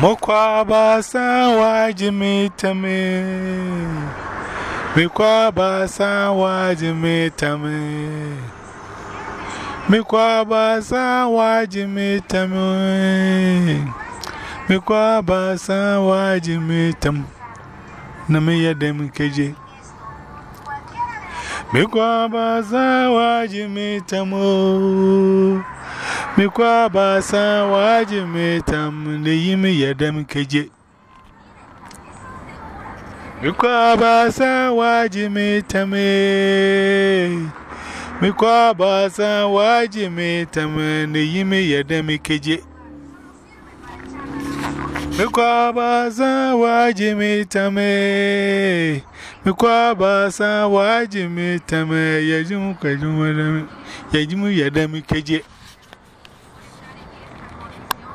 Mokwaba san wajimi Mikwaba san wajimi tami Mikwaba san wajimi tami Mikwaba san wajimi tam Namiya dem keje. Mikwaba san wajimi tamo Mi kwa ba sa waje me tam ne yi mi yadam keje. Mi kwa ba sa waje me tam e. Mi kwa ba sa waje me tam ne yi mi yadam keje. Mi kwa ba sa waje me tam e. Mi kwa ba sa waje me tam yajim kwa kwa ba yadam keje.